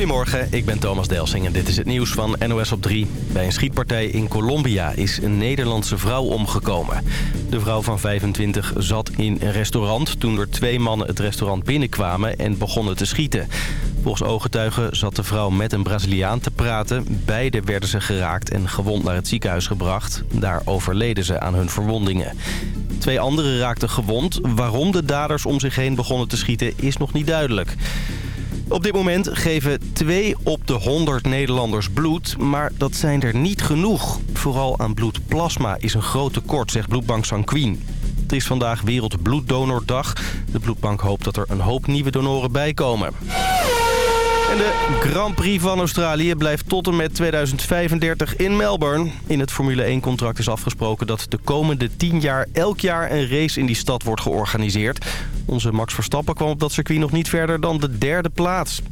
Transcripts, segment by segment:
Goedemorgen, ik ben Thomas Delsing en dit is het nieuws van NOS op 3. Bij een schietpartij in Colombia is een Nederlandse vrouw omgekomen. De vrouw van 25 zat in een restaurant toen er twee mannen het restaurant binnenkwamen en begonnen te schieten. Volgens ooggetuigen zat de vrouw met een Braziliaan te praten. Beiden werden ze geraakt en gewond naar het ziekenhuis gebracht. Daar overleden ze aan hun verwondingen. Twee anderen raakten gewond. Waarom de daders om zich heen begonnen te schieten is nog niet duidelijk. Op dit moment geven 2 op de 100 Nederlanders bloed, maar dat zijn er niet genoeg. Vooral aan bloedplasma is een groot tekort, zegt bloedbank Sanquin. Het is vandaag Wereldbloeddonordag. De bloedbank hoopt dat er een hoop nieuwe donoren bijkomen. En de Grand Prix van Australië blijft tot en met 2035 in Melbourne. In het Formule 1-contract is afgesproken dat de komende 10 jaar elk jaar een race in die stad wordt georganiseerd. Onze Max Verstappen kwam op dat circuit nog niet verder dan de derde plaats.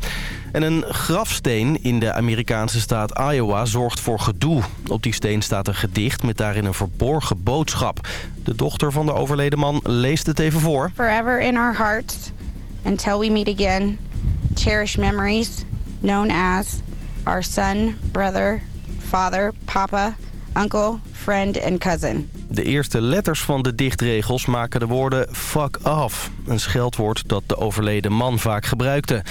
En een grafsteen in de Amerikaanse staat Iowa zorgt voor gedoe. Op die steen staat een gedicht met daarin een verborgen boodschap. De dochter van de overleden man leest het even voor. Forever in our hearts, until we meet again, memories known as our son, brother, father, papa, uncle, friend cousin. De eerste letters van de dichtregels maken de woorden fuck off. Een scheldwoord dat de overleden man vaak gebruikte.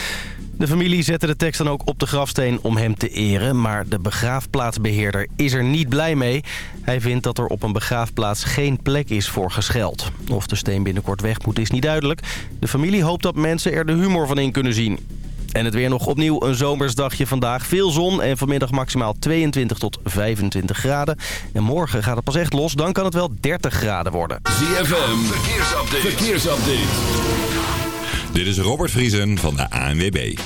De familie zette de tekst dan ook op de grafsteen om hem te eren... maar de begraafplaatsbeheerder is er niet blij mee. Hij vindt dat er op een begraafplaats geen plek is voor gescheld. Of de steen binnenkort weg moet is niet duidelijk. De familie hoopt dat mensen er de humor van in kunnen zien. En het weer nog opnieuw een zomersdagje vandaag. Veel zon en vanmiddag maximaal 22 tot 25 graden. En morgen gaat het pas echt los. Dan kan het wel 30 graden worden. ZFM, verkeersupdate. verkeersupdate. Dit is Robert Vriesen van de ANWB.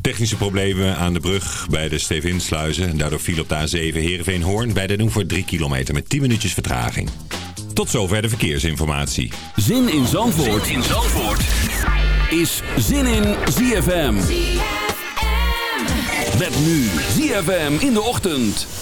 Technische problemen aan de brug bij de Stevinsluizen. Daardoor viel op de A7 Heerenveen-Hoorn bij de voor 3 kilometer met 10 minuutjes vertraging. Tot zover de verkeersinformatie. Zin in Zandvoort, zin in Zandvoort. is Zin in ZFM. ZFM. Met nu ZFM in de ochtend.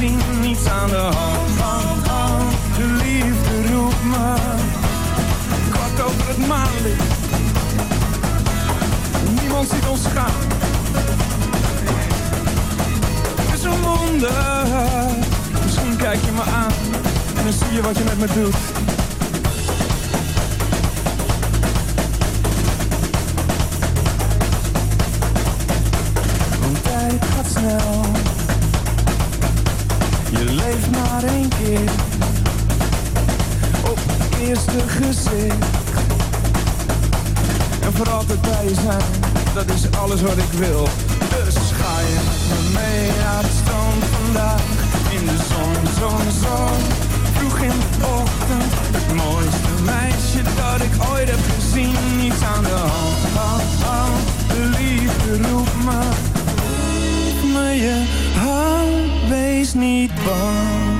gezien. Niets aan de hand. De liefde roept me. Kwart over het maanlicht niemand ziet ons gaan. Het is een wonder. Misschien kijk je me aan en dan zie je wat je met me doet. Maar. Op het eerste gezicht. En voor altijd bij je zijn dat is alles wat ik wil. Dus ga je me mee naar het strand vandaag. In de zon, zon, zon. Vroeg in de ochtend. Het mooiste meisje dat ik ooit heb gezien. Niets aan de hand, hand, hand. De liefde roept me. Geef me je hand, wees niet bang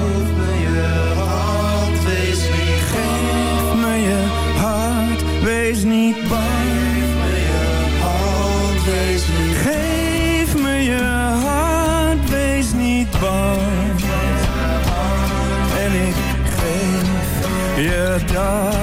your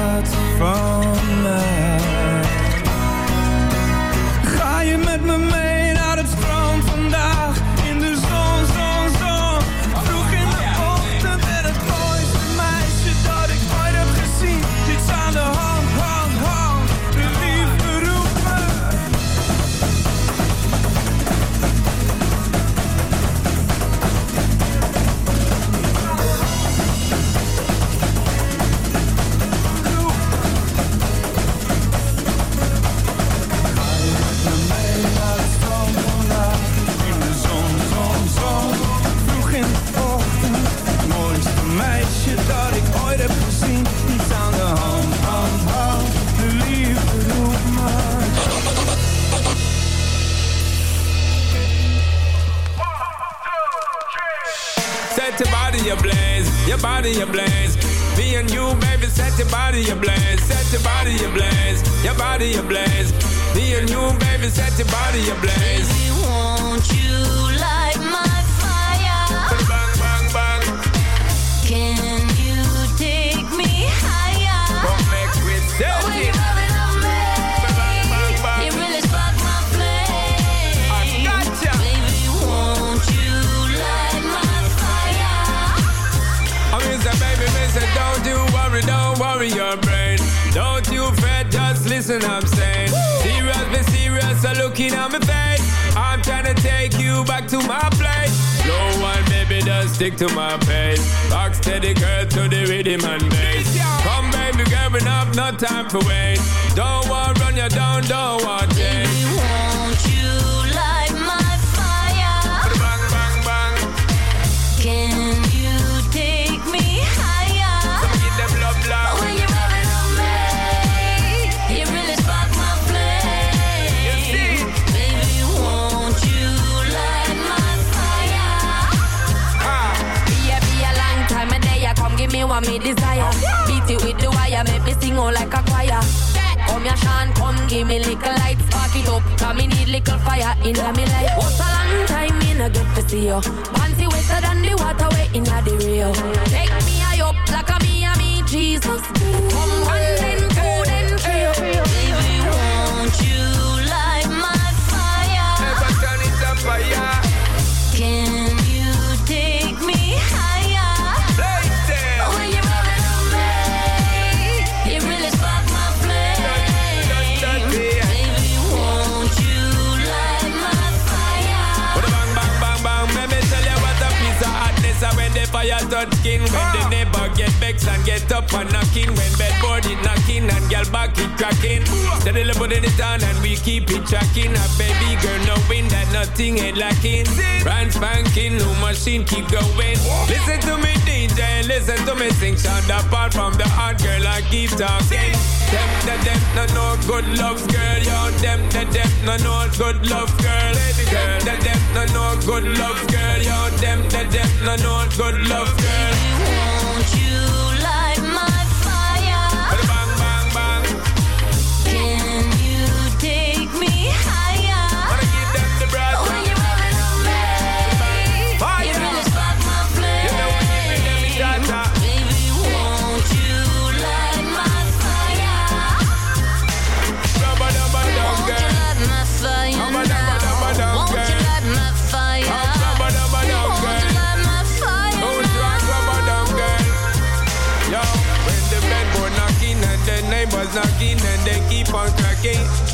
me sing out like a choir. Come ya shine, come give me little light, spark it up. Cause me need little fire in me life. What a long time me no get to see you. Panty wetter than the water way in the real. Take me high up like a me and me Jesus. Come on. and get up and knocking. When bedboard is knocking and girl back it cracking. Steadily in the town and we keep it tracking. A baby girl knowing that nothing ain't lacking. Brand spanking, new machine keep going. Listen to me DJ, listen to me sing. Sound apart from the hard girl I keep talking. Them, the them, no no good love girl. Yo, them, the them, no no good love girl. Baby the them, no no good love girl. Yo, them, the them, no no good love girl. decade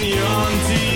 neon TV.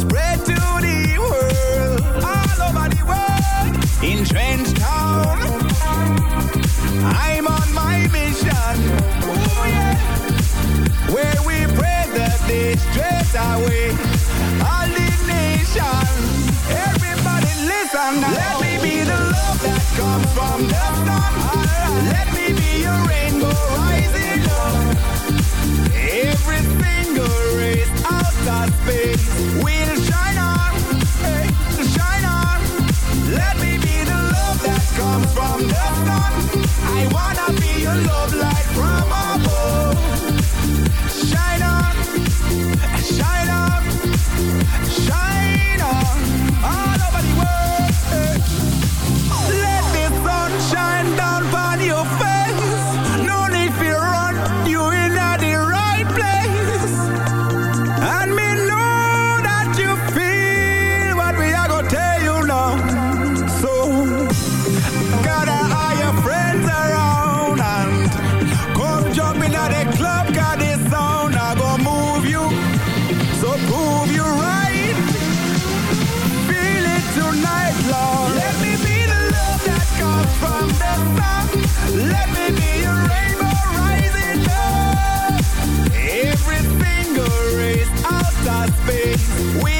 spread to the world, all over the world. In I'm on my mission. Oh, Where we pray that they all the nations. Everybody listen, now. let me be the love that comes from the sun. Let me be your rainbow. I wanna be your love. move you right. Feel it tonight, Let me be the love that comes from the. Let me be rainbow rising up. Out of space. We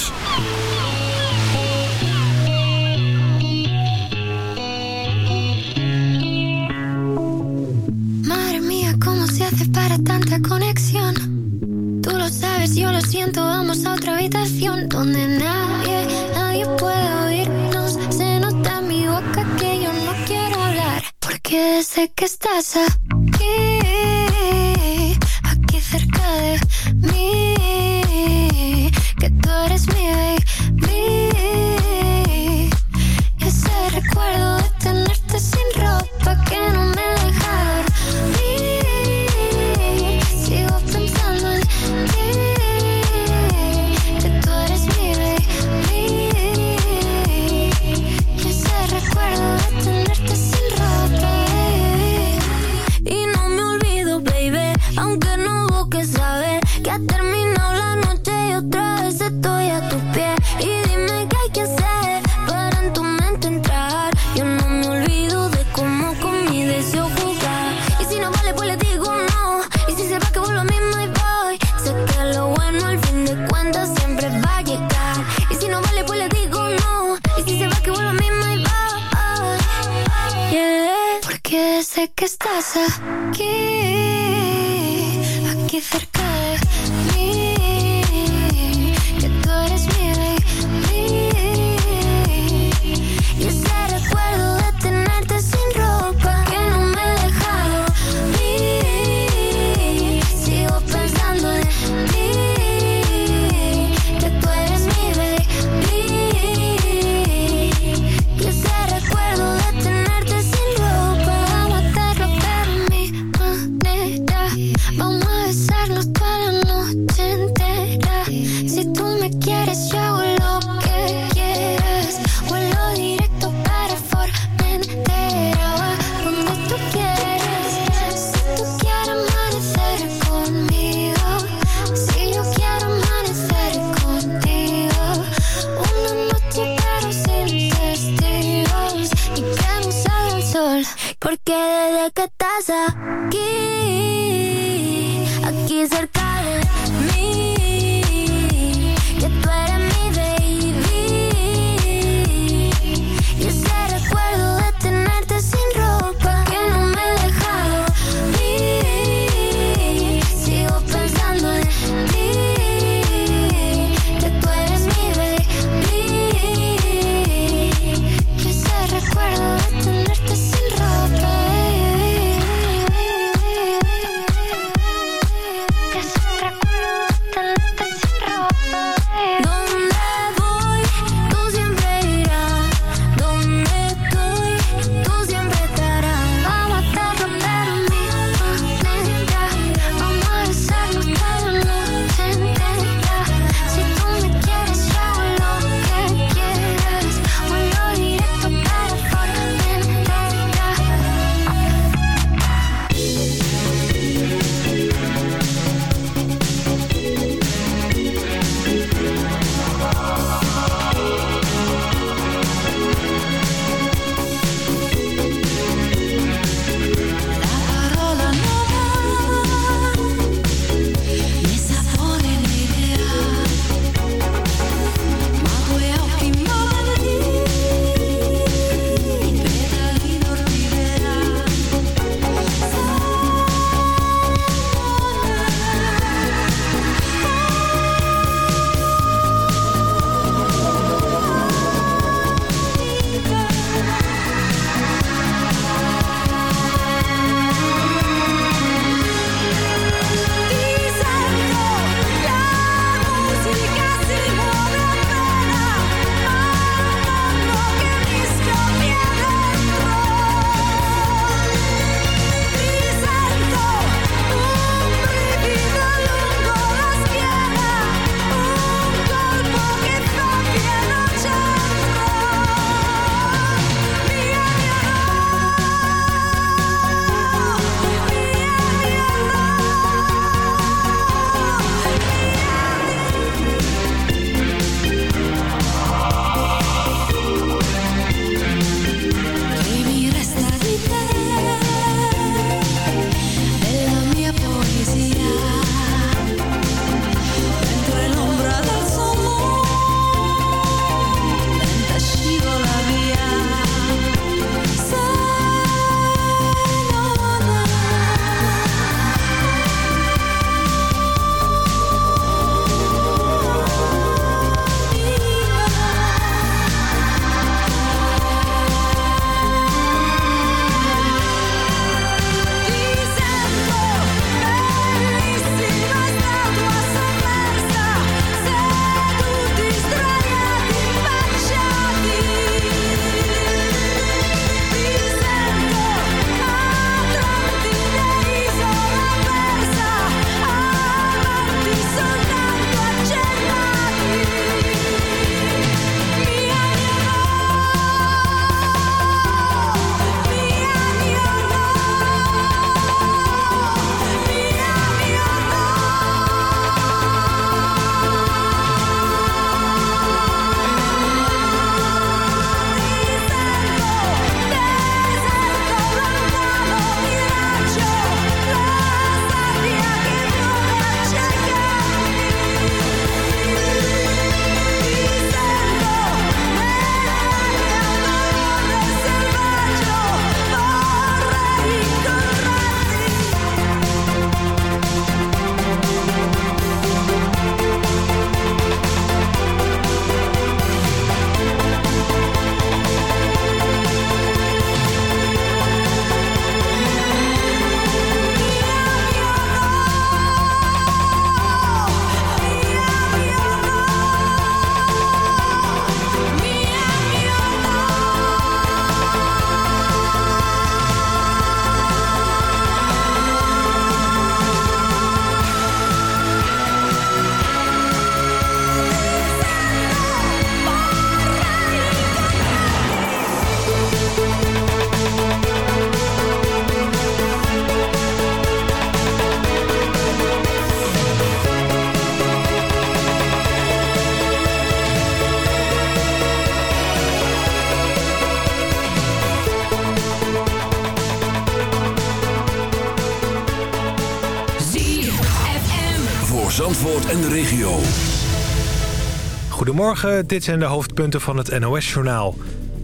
Goedemorgen, dit zijn de hoofdpunten van het NOS-journaal.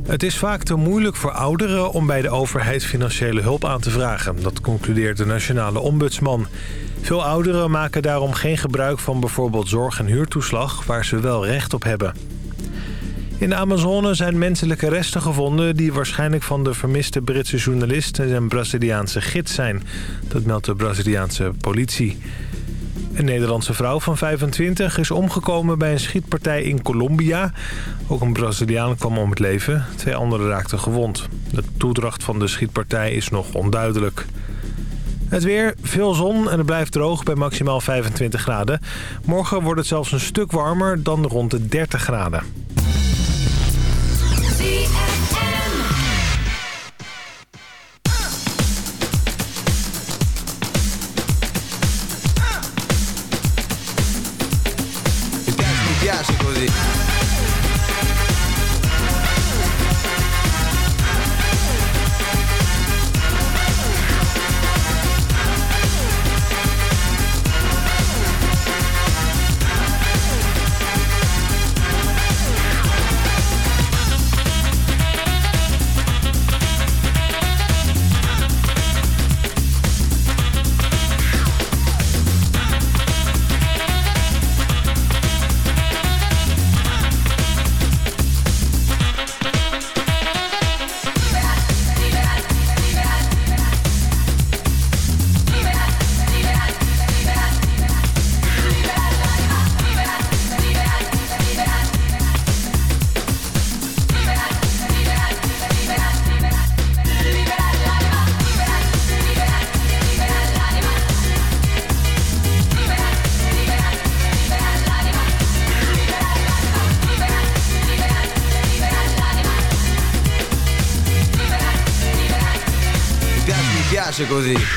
Het is vaak te moeilijk voor ouderen om bij de overheid financiële hulp aan te vragen. Dat concludeert de nationale ombudsman. Veel ouderen maken daarom geen gebruik van bijvoorbeeld zorg- en huurtoeslag... waar ze wel recht op hebben. In de Amazone zijn menselijke resten gevonden... die waarschijnlijk van de vermiste Britse journalist en zijn Braziliaanse gids zijn. Dat meldt de Braziliaanse politie. Een Nederlandse vrouw van 25 is omgekomen bij een schietpartij in Colombia. Ook een Braziliaan kwam om het leven. Twee anderen raakten gewond. De toedracht van de schietpartij is nog onduidelijk. Het weer, veel zon en het blijft droog bij maximaal 25 graden. Morgen wordt het zelfs een stuk warmer dan rond de 30 graden. Così.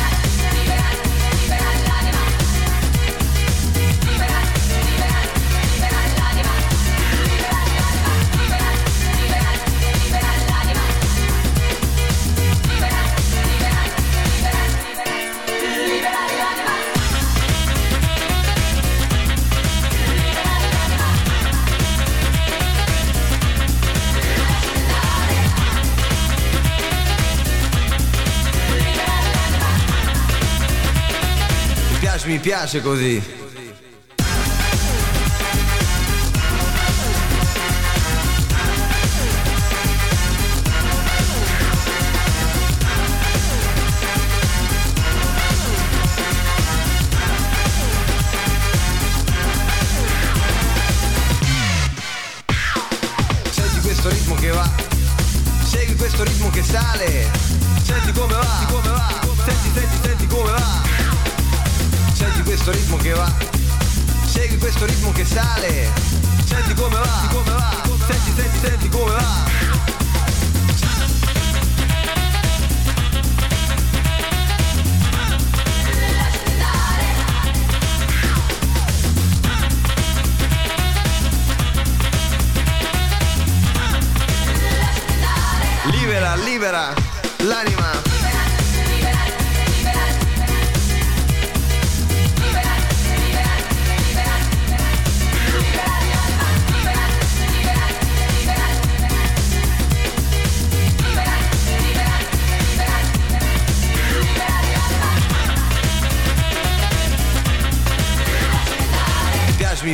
piace così.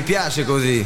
piace così.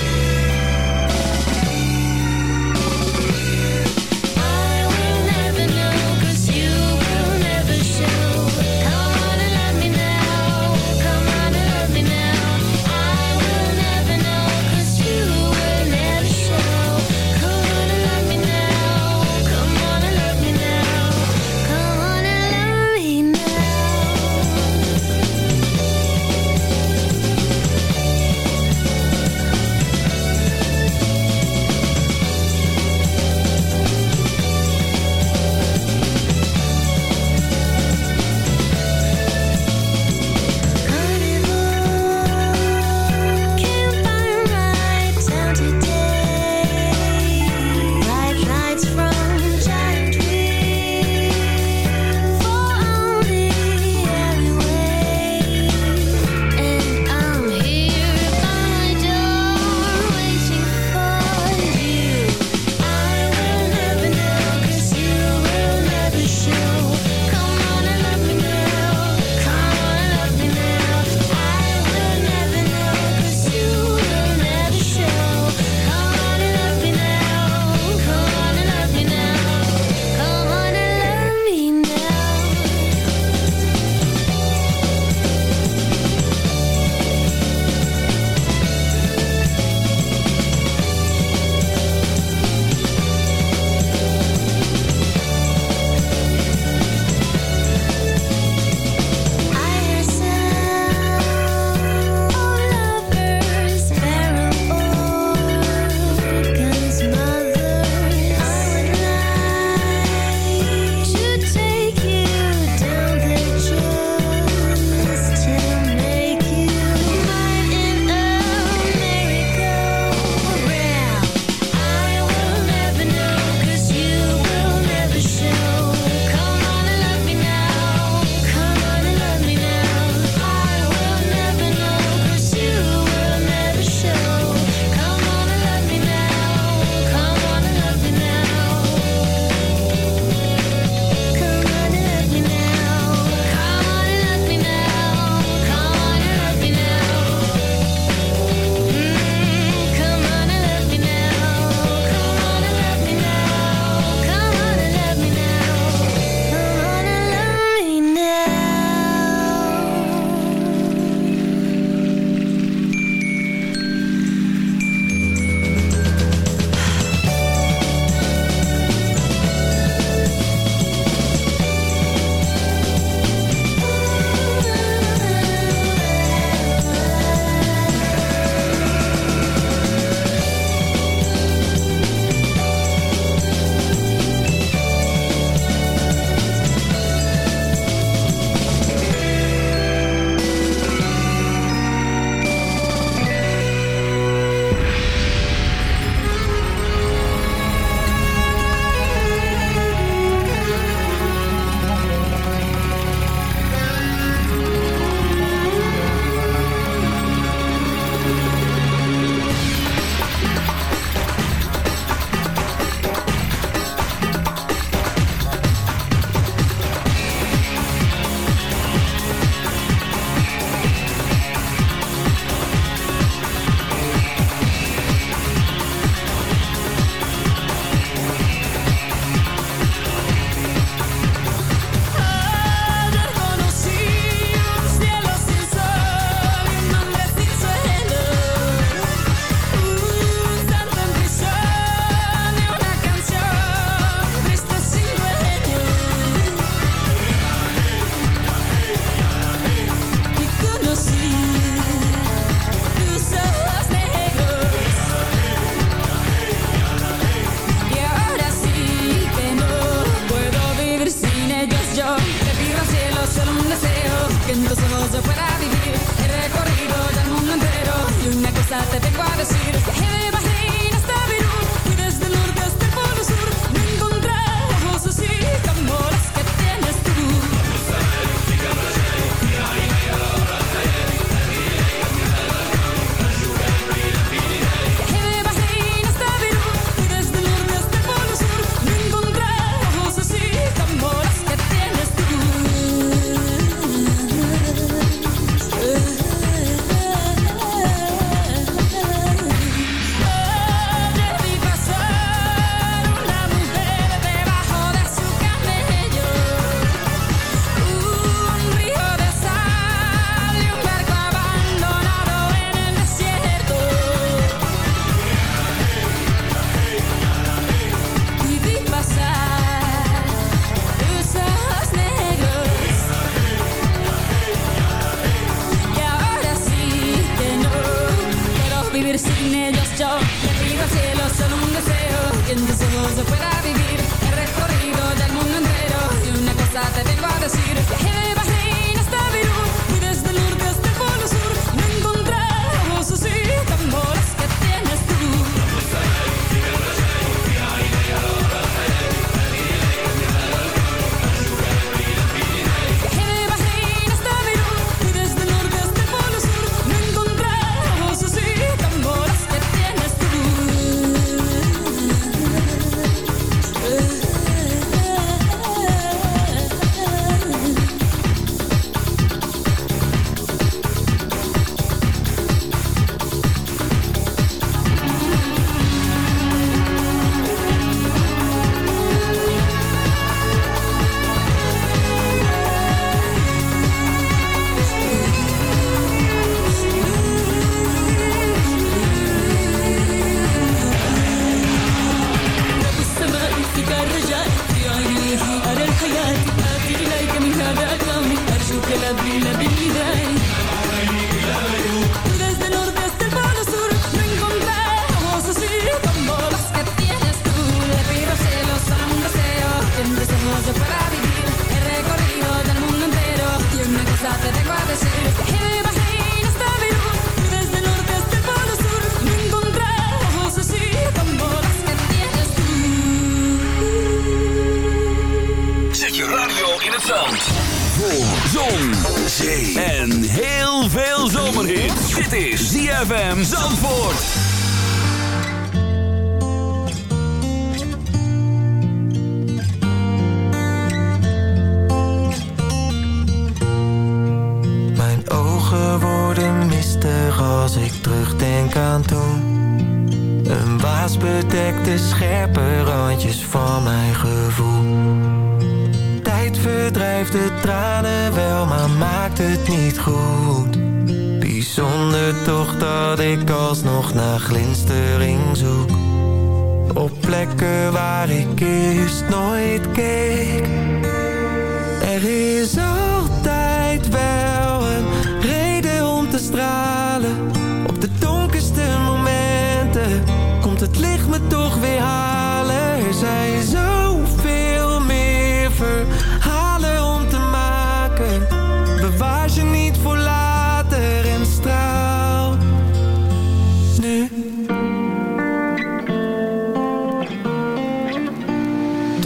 You're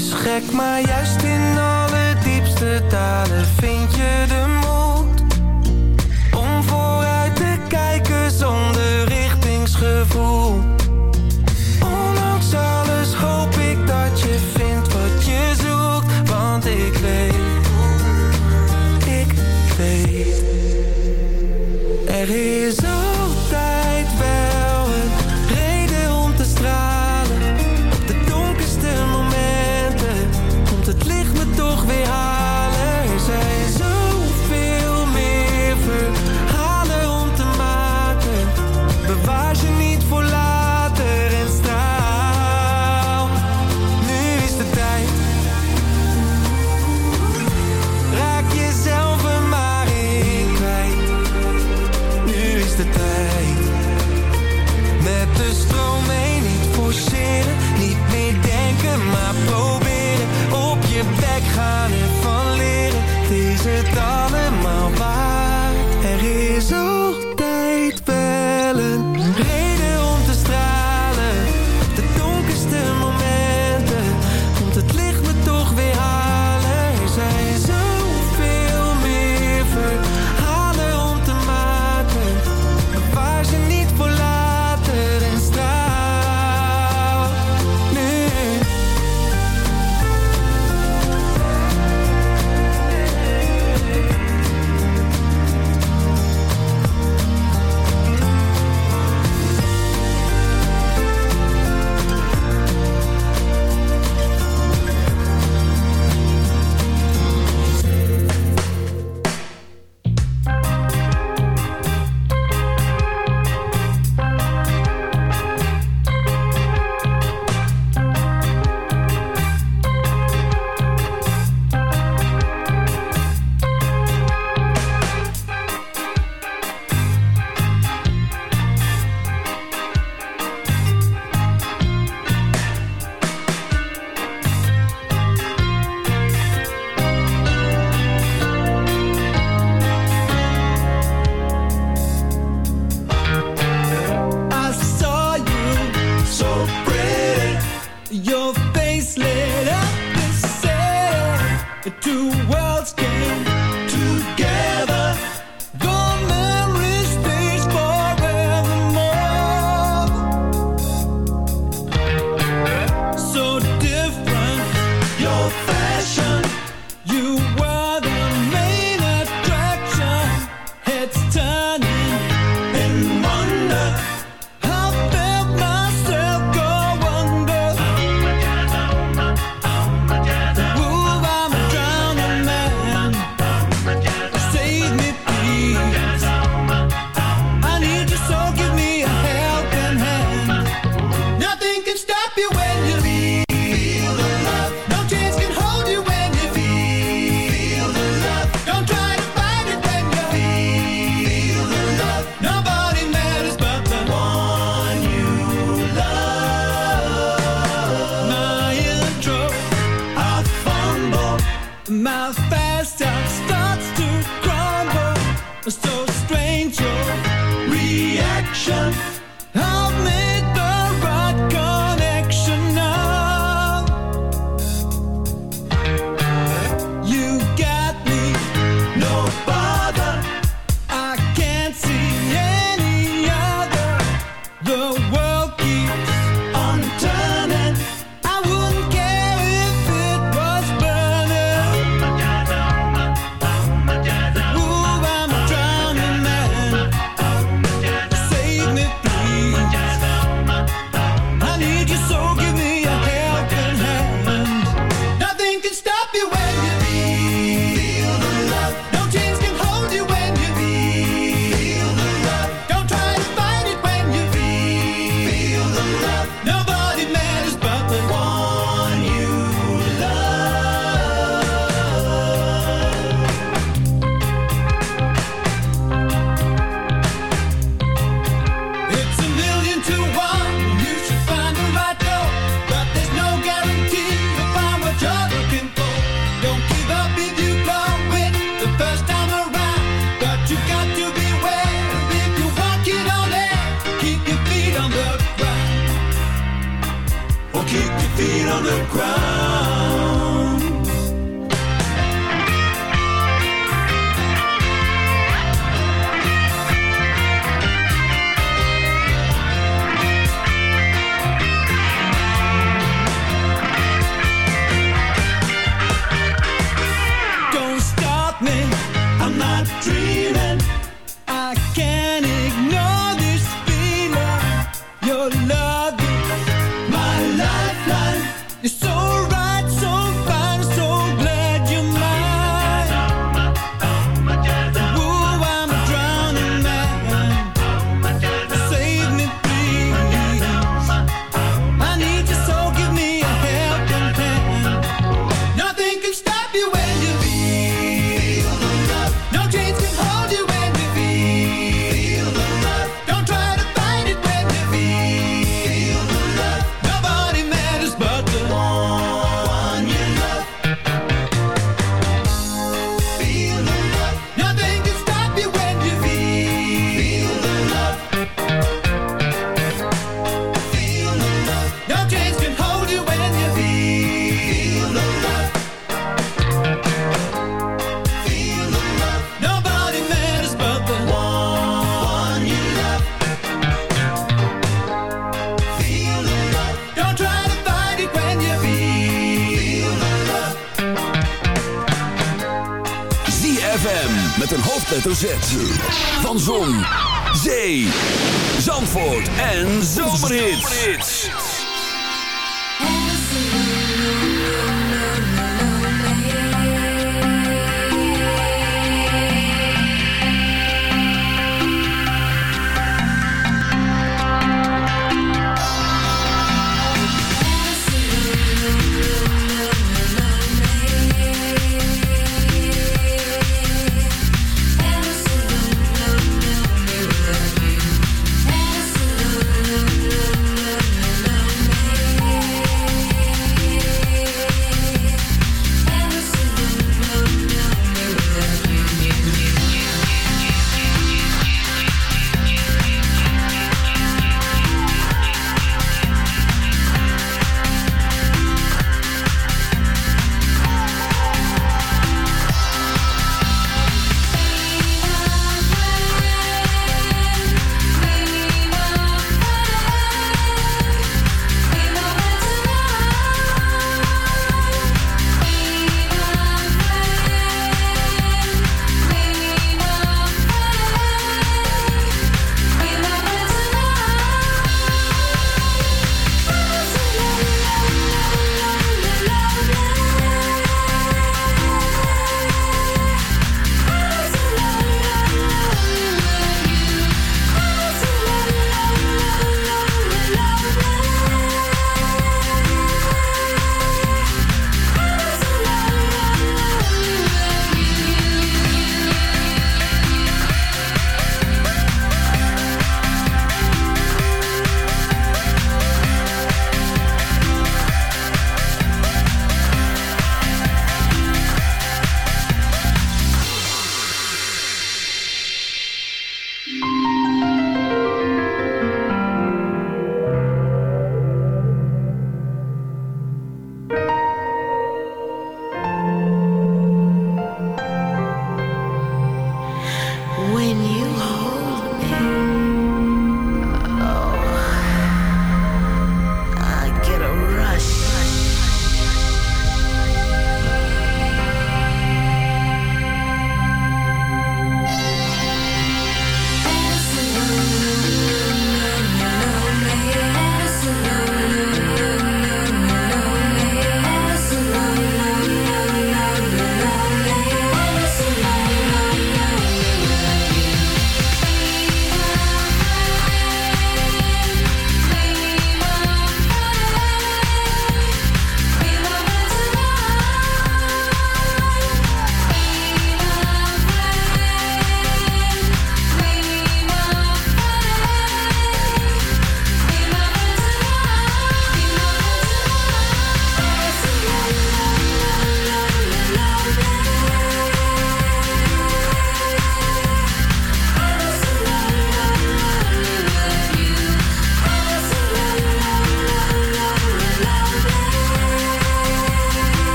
is gek, maar juist in alle diepste dalen vind je de moed.